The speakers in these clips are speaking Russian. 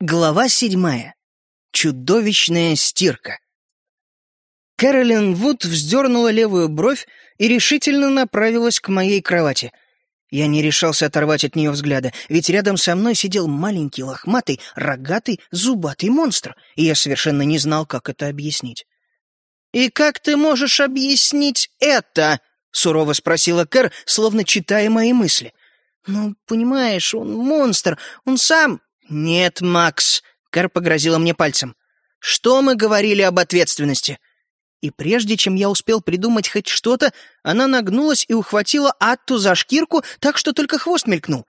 Глава седьмая. Чудовищная стирка. Кэролин Вуд вздернула левую бровь и решительно направилась к моей кровати. Я не решался оторвать от нее взгляда, ведь рядом со мной сидел маленький, лохматый, рогатый, зубатый монстр, и я совершенно не знал, как это объяснить. «И как ты можешь объяснить это?» — сурово спросила Кэр, словно читая мои мысли. «Ну, понимаешь, он монстр, он сам...» «Нет, Макс», — Кэр погрозила мне пальцем. «Что мы говорили об ответственности?» И прежде чем я успел придумать хоть что-то, она нагнулась и ухватила Атту за шкирку, так что только хвост мелькнул.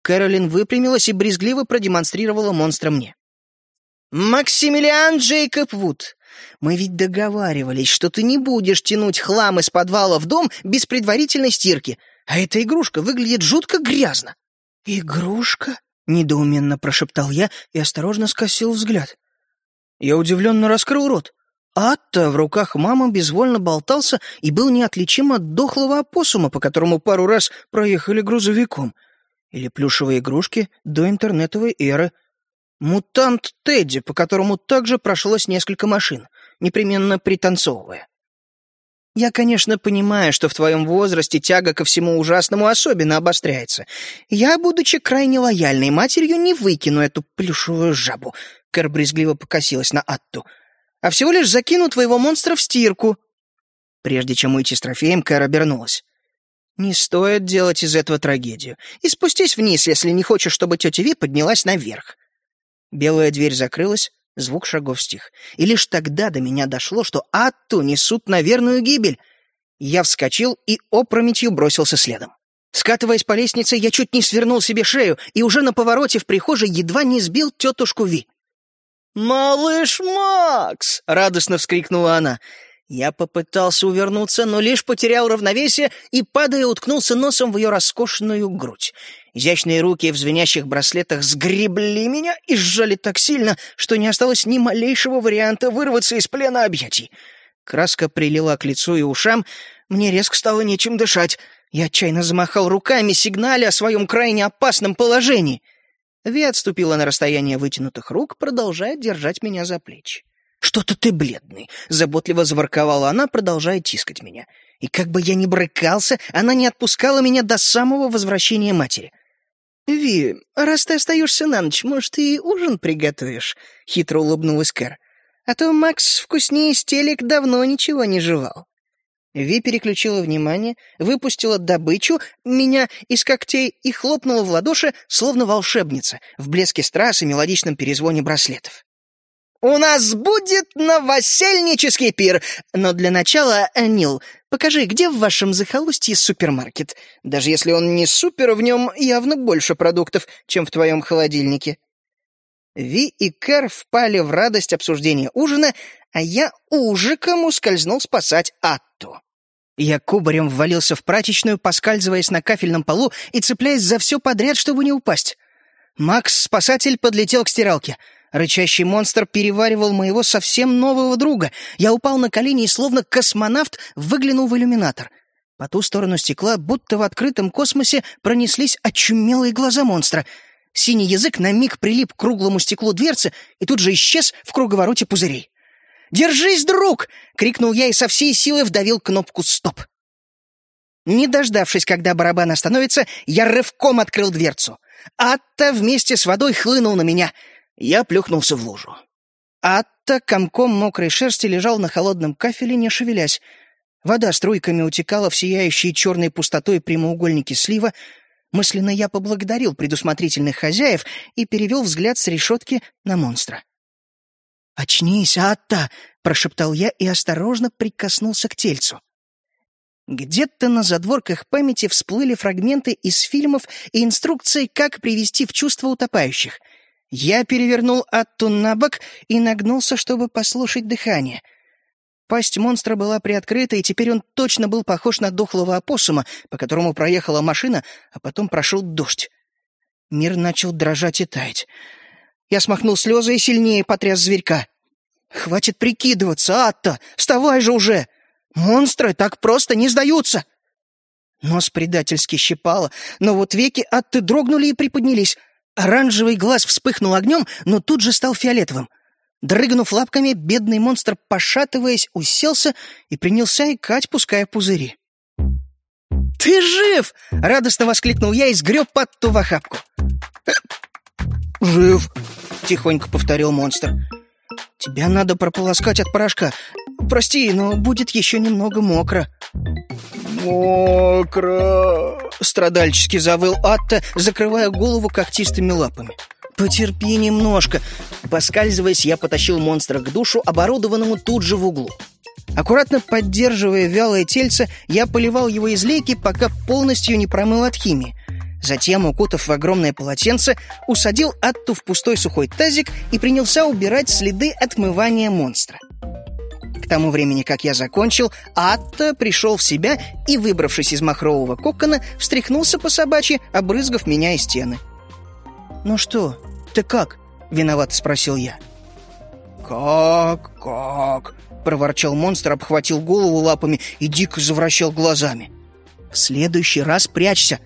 Кэролин выпрямилась и брезгливо продемонстрировала монстра мне. «Максимилиан Джейкоб Вуд, мы ведь договаривались, что ты не будешь тянуть хлам из подвала в дом без предварительной стирки, а эта игрушка выглядит жутко грязно». «Игрушка?» Недоуменно прошептал я и осторожно скосил взгляд. Я удивленно раскрыл рот. Атта в руках мамы безвольно болтался и был неотличим от дохлого опоссума, по которому пару раз проехали грузовиком. Или плюшевые игрушки до интернетовой эры. Мутант Тедди, по которому также прошлось несколько машин, непременно пританцовывая. Я, конечно, понимаю, что в твоем возрасте тяга ко всему ужасному особенно обостряется. Я, будучи крайне лояльной матерью, не выкину эту плюшевую жабу. Кэр брезгливо покосилась на Атту. А всего лишь закину твоего монстра в стирку. Прежде чем уйти с трофеем, Кэр обернулась. Не стоит делать из этого трагедию. И спустись вниз, если не хочешь, чтобы тетя Ви поднялась наверх. Белая дверь закрылась, Звук шагов стих. И лишь тогда до меня дошло, что Атту несут на верную гибель. Я вскочил и опрометью бросился следом. Скатываясь по лестнице, я чуть не свернул себе шею и уже на повороте в прихожей едва не сбил тетушку Ви. «Малыш Макс!» — радостно вскрикнула она. Я попытался увернуться, но лишь потерял равновесие и, падая, уткнулся носом в ее роскошную грудь. Изящные руки в звенящих браслетах сгребли меня и сжали так сильно, что не осталось ни малейшего варианта вырваться из плена объятий. Краска прилила к лицу и ушам, мне резко стало нечем дышать. Я отчаянно замахал руками, сигналя о своем крайне опасном положении. Ви отступила на расстояние вытянутых рук, продолжая держать меня за плечи. «Что-то ты бледный», — заботливо заворковала она, продолжая тискать меня. И как бы я ни брыкался, она не отпускала меня до самого возвращения матери. «Ви, раз ты остаешься на ночь, может, и ужин приготовишь?» — хитро улыбнулась Кэр. «А то Макс вкуснее стелек давно ничего не жевал». Ви переключила внимание, выпустила добычу, меня из когтей и хлопнула в ладоши, словно волшебница, в блеске страз и мелодичном перезвоне браслетов. «У нас будет новосельнический пир, но для начала, Нил, Покажи, где в вашем захолустье супермаркет? Даже если он не супер, в нем явно больше продуктов, чем в твоем холодильнике». Ви и Кэр впали в радость обсуждения ужина, а я ужиком ускользнул спасать Атту. Я кубарем ввалился в прачечную, поскальзываясь на кафельном полу и цепляясь за все подряд, чтобы не упасть. Макс-спасатель подлетел к стиралке — Рычащий монстр переваривал моего совсем нового друга. Я упал на колени и, словно космонавт, выглянул в иллюминатор. По ту сторону стекла, будто в открытом космосе, пронеслись очумелые глаза монстра. Синий язык на миг прилип к круглому стеклу дверцы и тут же исчез в круговороте пузырей. «Держись, друг!» — крикнул я и со всей силы вдавил кнопку «Стоп». Не дождавшись, когда барабан остановится, я рывком открыл дверцу. Атта вместе с водой хлынул на меня — я плюхнулся в лужу. Атта комком мокрой шерсти лежал на холодном кафеле, не шевелясь. Вода струйками утекала в сияющие черной пустотой прямоугольники слива. Мысленно я поблагодарил предусмотрительных хозяев и перевел взгляд с решетки на монстра. «Очнись, Атта!» — прошептал я и осторожно прикоснулся к тельцу. Где-то на задворках памяти всплыли фрагменты из фильмов и инструкции, как привести в чувство утопающих — я перевернул Атту на бок и нагнулся, чтобы послушать дыхание. Пасть монстра была приоткрыта, и теперь он точно был похож на дохлого опоссума, по которому проехала машина, а потом прошел дождь. Мир начал дрожать и таять. Я смахнул слезы и сильнее потряс зверька. «Хватит прикидываться, Атта! Вставай же уже! Монстры так просто не сдаются!» Нос предательски щипало, но вот веки Атты дрогнули и приподнялись. Оранжевый глаз вспыхнул огнем, но тут же стал фиолетовым. Дрыгнув лапками, бедный монстр, пошатываясь, уселся и принялся икать, пуская пузыри. «Ты жив!» — радостно воскликнул я и сгреб Атту в охапку. «Жив!» — тихонько повторил монстр. «Тебя надо прополоскать от порошка. Прости, но будет еще немного мокро». «Мокро!» — страдальчески завыл Атта, закрывая голову когтистыми лапами. «Потерпи немножко». Поскальзываясь, я потащил монстра к душу, оборудованному тут же в углу. Аккуратно поддерживая вялое тельце, я поливал его из лейки, пока полностью не промыл от химии. Затем, укутав в огромное полотенце, усадил Атту в пустой сухой тазик и принялся убирать следы отмывания монстра. Тому времени, как я закончил, Атта пришел в себя и, выбравшись из махрового кокона, встряхнулся по собачьи, обрызгав меня и стены. «Ну что, ты как?» — виноват спросил я. «Как, как?» — проворчал монстр, обхватил голову лапами и дико завращал глазами. «В следующий раз прячься.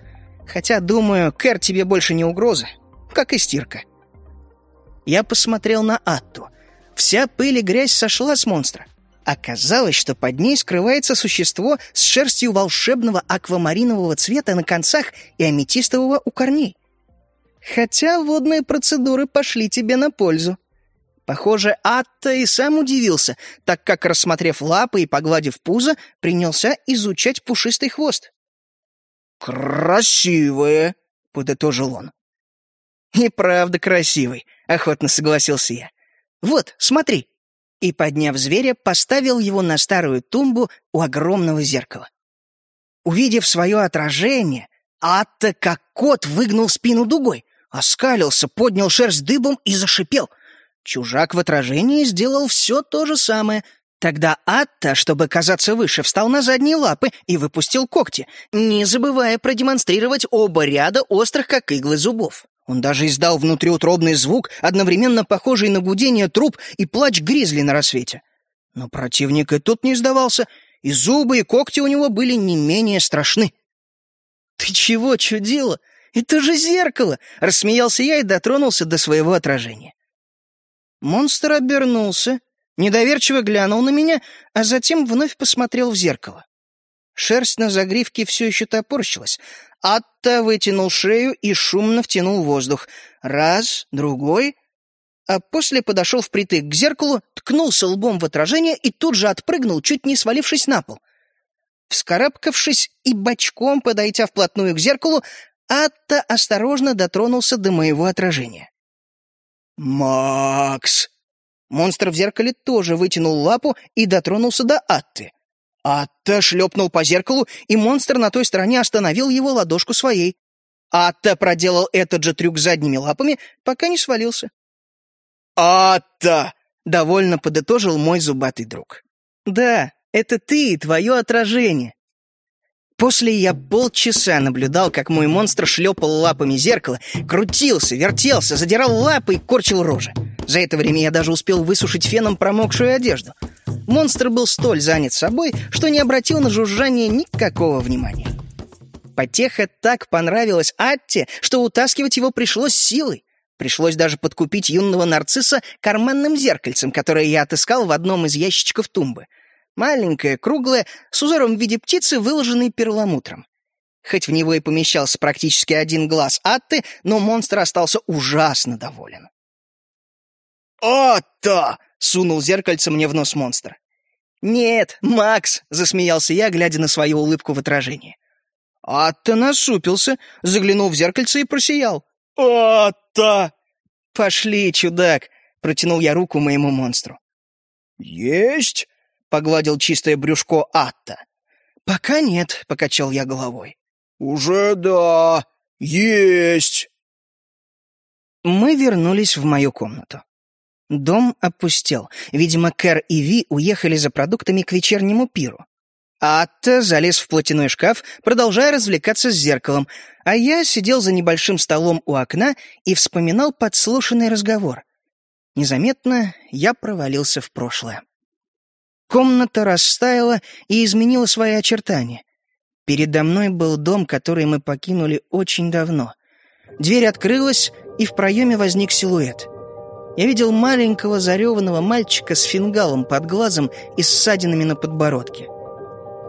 Хотя, думаю, Кэр тебе больше не угроза, как и стирка». Я посмотрел на Атту. Вся пыль и грязь сошла с монстра. Оказалось, что под ней скрывается существо с шерстью волшебного аквамаринового цвета на концах и аметистового у корней. Хотя водные процедуры пошли тебе на пользу. Похоже, Атта и сам удивился, так как, рассмотрев лапы и погладив пузо, принялся изучать пушистый хвост. «Красивые!» — подытожил он. «И правда красивый», — охотно согласился я. «Вот, смотри!» И, подняв зверя, поставил его на старую тумбу у огромного зеркала. Увидев свое отражение, Атта, как кот, выгнул спину дугой, оскалился, поднял шерсть дыбом и зашипел — Чужак в отражении сделал все то же самое. Тогда Атта, чтобы казаться выше, встал на задние лапы и выпустил когти, не забывая продемонстрировать оба ряда острых, как иглы, зубов. Он даже издал внутриутробный звук, одновременно похожий на гудение труб и плач гризли на рассвете. Но противник и тут не сдавался, и зубы, и когти у него были не менее страшны. «Ты чего чудила? Это же зеркало!» — рассмеялся я и дотронулся до своего отражения. Монстр обернулся, недоверчиво глянул на меня, а затем вновь посмотрел в зеркало. Шерсть на загривке все еще топорщилась. Атта вытянул шею и шумно втянул воздух. Раз, другой, а после подошел впритык к зеркалу, ткнулся лбом в отражение и тут же отпрыгнул, чуть не свалившись на пол. Вскарабкавшись и бочком подойдя вплотную к зеркалу, Атта осторожно дотронулся до моего отражения. «Макс!» Монстр в зеркале тоже вытянул лапу и дотронулся до Атты. Атта шлепнул по зеркалу, и монстр на той стороне остановил его ладошку своей. Атта проделал этот же трюк задними лапами, пока не свалился. «Атта!» — довольно подытожил мой зубатый друг. «Да, это ты, твое отражение. После я полчаса наблюдал, как мой монстр шлепал лапами зеркало, крутился, вертелся, задирал лапы и корчил рожи. За это время я даже успел высушить феном промокшую одежду. Монстр был столь занят собой, что не обратил на жужжание никакого внимания. Потеха так понравилась Атте, что утаскивать его пришлось силой. Пришлось даже подкупить юного нарцисса карманным зеркальцем, которое я отыскал в одном из ящичков тумбы — Маленькое, круглое, с узором в виде птицы, выложенной перламутром. Хоть в него и помещался практически один глаз Атты, но монстр остался ужасно доволен. «Атта!» — сунул зеркальце мне в нос монстр. «Нет, Макс!» — засмеялся я, глядя на свою улыбку в отражении. Атта насупился, заглянул в зеркальце и просиял. «Атта!» «Пошли, чудак!» — протянул я руку моему монстру. «Есть!» Погладил чистое брюшко Атта. «Пока нет», — покачал я головой. «Уже да, есть». Мы вернулись в мою комнату. Дом опустел. Видимо, Кэр и Ви уехали за продуктами к вечернему пиру. Атта залез в платяной шкаф, продолжая развлекаться с зеркалом, а я сидел за небольшим столом у окна и вспоминал подслушанный разговор. Незаметно я провалился в прошлое. Комната растаяла и изменила свои очертания. Передо мной был дом, который мы покинули очень давно. Дверь открылась, и в проеме возник силуэт. Я видел маленького зареванного мальчика с фингалом под глазом и ссадинами на подбородке.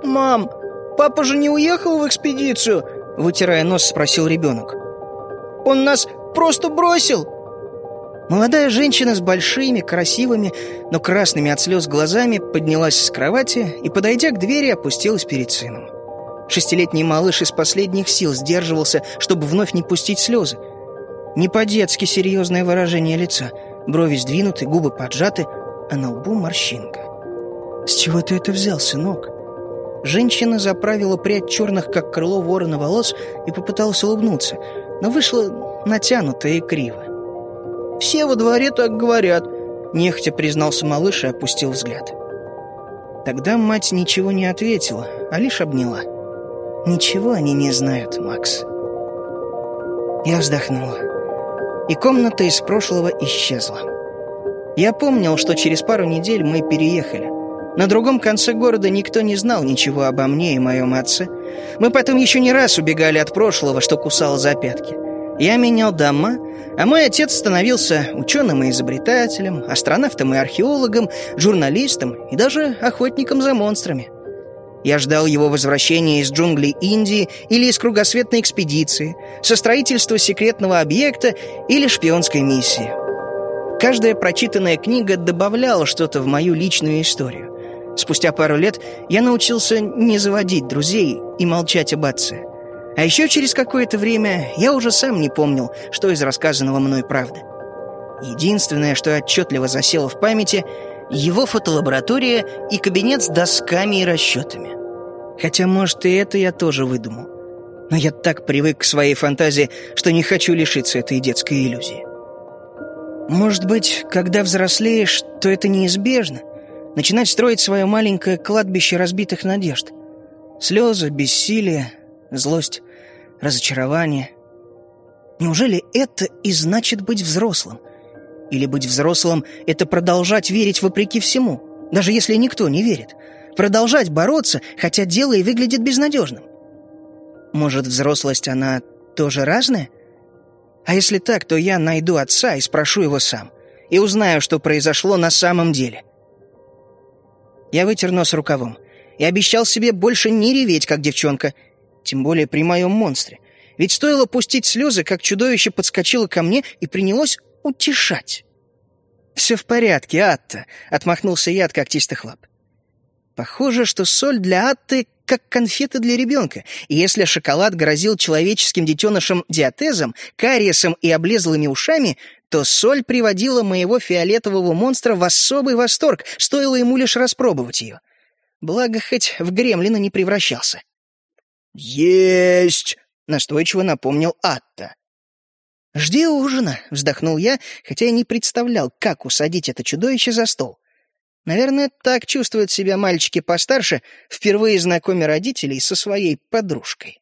«Мам, папа же не уехал в экспедицию?» Вытирая нос, спросил ребенок. «Он нас просто бросил!» Молодая женщина с большими, красивыми, но красными от слез глазами поднялась с кровати и, подойдя к двери, опустилась перед сыном. Шестилетний малыш из последних сил сдерживался, чтобы вновь не пустить слезы. Не по-детски серьезное выражение лица. Брови сдвинуты, губы поджаты, а на лбу морщинка. «С чего ты это взял, сынок?» Женщина заправила прядь черных, как крыло ворона волос, и попыталась улыбнуться, но вышло натянуто и криво. Все во дворе так говорят», — нехотя признался малыш и опустил взгляд. Тогда мать ничего не ответила, а лишь обняла. «Ничего они не знают, Макс». Я вздохнула. И комната из прошлого исчезла. Я помнил, что через пару недель мы переехали. На другом конце города никто не знал ничего обо мне и моем отце. Мы потом еще не раз убегали от прошлого, что кусало за пятки. Я менял дома, а мой отец становился ученым и изобретателем, астронавтом и археологом, журналистом и даже охотником за монстрами. Я ждал его возвращения из джунглей Индии или из кругосветной экспедиции, со строительства секретного объекта или шпионской миссии. Каждая прочитанная книга добавляла что-то в мою личную историю. Спустя пару лет я научился не заводить друзей и молчать об отце. А еще через какое-то время я уже сам не помнил, что из рассказанного мной правда. Единственное, что отчетливо засело в памяти — его фотолаборатория и кабинет с досками и расчетами. Хотя, может, и это я тоже выдумал. Но я так привык к своей фантазии, что не хочу лишиться этой детской иллюзии. Может быть, когда взрослеешь, то это неизбежно. Начинать строить свое маленькое кладбище разбитых надежд. Слезы, бессилие, злость, разочарование. Неужели это и значит быть взрослым? Или быть взрослым — это продолжать верить вопреки всему, даже если никто не верит? Продолжать бороться, хотя дело и выглядит безнадежным? Может, взрослость, она тоже разная? А если так, то я найду отца и спрошу его сам. И узнаю, что произошло на самом деле. Я вытер нос рукавом и обещал себе больше не реветь, как девчонка, тем более при моем монстре. Ведь стоило пустить слезы, как чудовище подскочило ко мне и принялось утешать. «Все в порядке, Атта», — отмахнулся я от когтистых лап. Похоже, что соль для Атты как конфеты для ребенка, и если шоколад грозил человеческим детенышам диатезом, кариесом и облезлыми ушами, то соль приводила моего фиолетового монстра в особый восторг, стоило ему лишь распробовать ее. Благо, хоть в гремлина не превращался. «Есть!» — настойчиво напомнил Атта. «Жди ужина», — вздохнул я, хотя и не представлял, как усадить это чудовище за стол. Наверное, так чувствуют себя мальчики постарше, впервые знакомя родителей со своей подружкой.